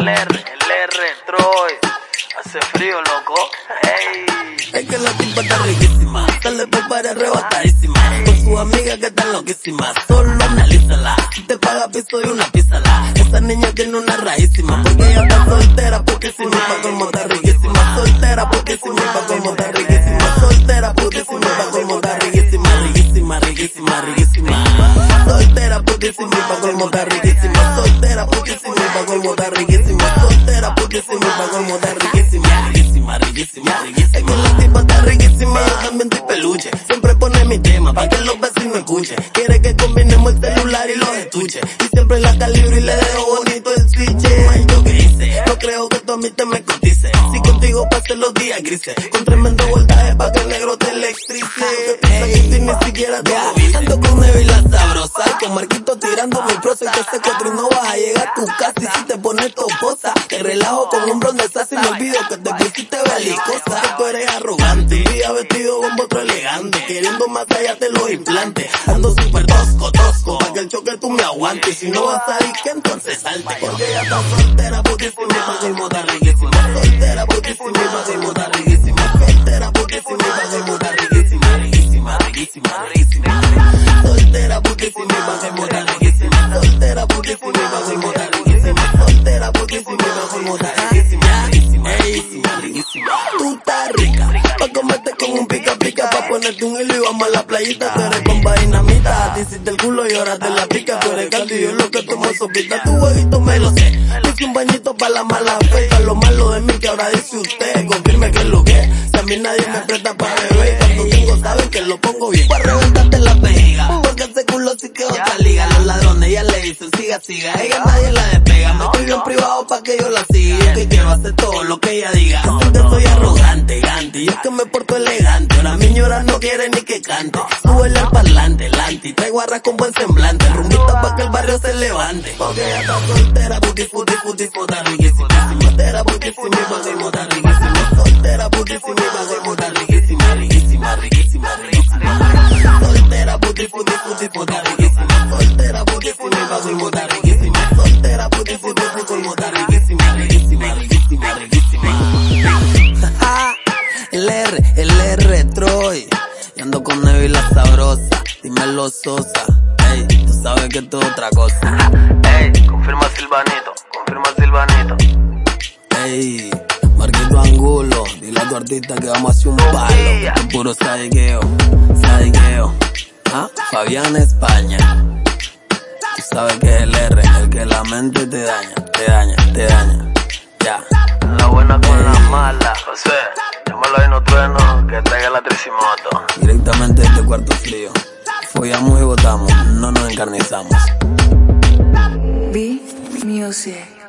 el R, el R, Troy. Hace frío, loco. Hey. Es que la tipa está riquísima, sale por para arrebatadísima. Con su amiga que está loquísima, solo analízala. Te paga piso y una pízala. Esa niña tiene una raízima, porque ella está soltera, porque si me pa' como está riquísima. Soltera, porque si me pa' como está riquísima. Soltera, porque si me pa' como está riquísima. Riquísima, riquísima, riquísima. Soltera, porque si me pa' como está riquísima. Soltera, porque si me pa' como está riquísima. Soltera, porque si me pa' como está riquísima. Riquísima, riquísima, riquísima. Es que la tipa está riquísima, yo también estoy peluche. Siempre pone mi tema, pa' que los vecinos escuchen. Quiere que combinemos el celular y los estuches. Y siempre la calibro y le dejo bonito el switch. Yo qué hice, no creo que tú a mí te me cotice. Si contigo pasen los días grises, con tremendo voltaje pa' que el negro te electrice. Ey, ni siquiera te y con Marquito tirando mi prosa. Que cuatro y no vas a llegar a tu casa. Y si te pones toposa, te relajo con un bronce y me olvido que te pusiste belicosa. Que tú eres arrogante, un día vestido con otro elegante. Queriendo más allá de los implantes. Ando súper tosco, tosco, pa' que el choque tú me aguantes. Si no vas a ir, que entonces salte. Porque ella está soltera, putísima, que está riquísima. Soltera, putísima, que está riquísima. Ponerte un hilo y vamos a la playita. Tú eres con dinamita, ti hiciste el culo y ahora te la pica. Tú eres caldo y yo lo que tomo sopita. Tu huevito me lo sé, hice un bañito pa' la mala fe. Pa' lo malo de mí que ahora dice usted, confirme que es lo que es. Si a mí nadie me presta pa' beber, cuando tengo saben que lo pongo bien. Pa' reventarte la vejiga, porque ese culo sí que otra liga. Los ladrones ya le dicen siga, siga, ella nadie la despega. Me estoy bien privado pa' que yo la siga. Yo que quiero hacer todo lo que ella diga. Yo soy arrogante, gante, yo que me porto elegante. Ahora mi no quiere ni que cante. Súbele al parlante, lanti, traigo arras con buen semblante. Rumbita pa' que el barrio se levante. Porque ella está soltera, puti, puta y la sabrosa. Dímelo, Sosa. Ey, tú sabes que esto es otra cosa. Ey, confirma Silvanito, confirma Silvanito. Ey, Marquito Angulo, dile a tu artista que vamos a hacer un palo. que puro sadiqueo, sadiqueo. ¿Ah? Fabián España. Tú sabes que es el R, el que la mente te daña, te daña, te daña. Ya. La buena con la mala. José, ahí no trueno, que traiga la tricimoto. Directamente desde cuarto frío. Follamos y votamos, no nos encarnizamos. B Music.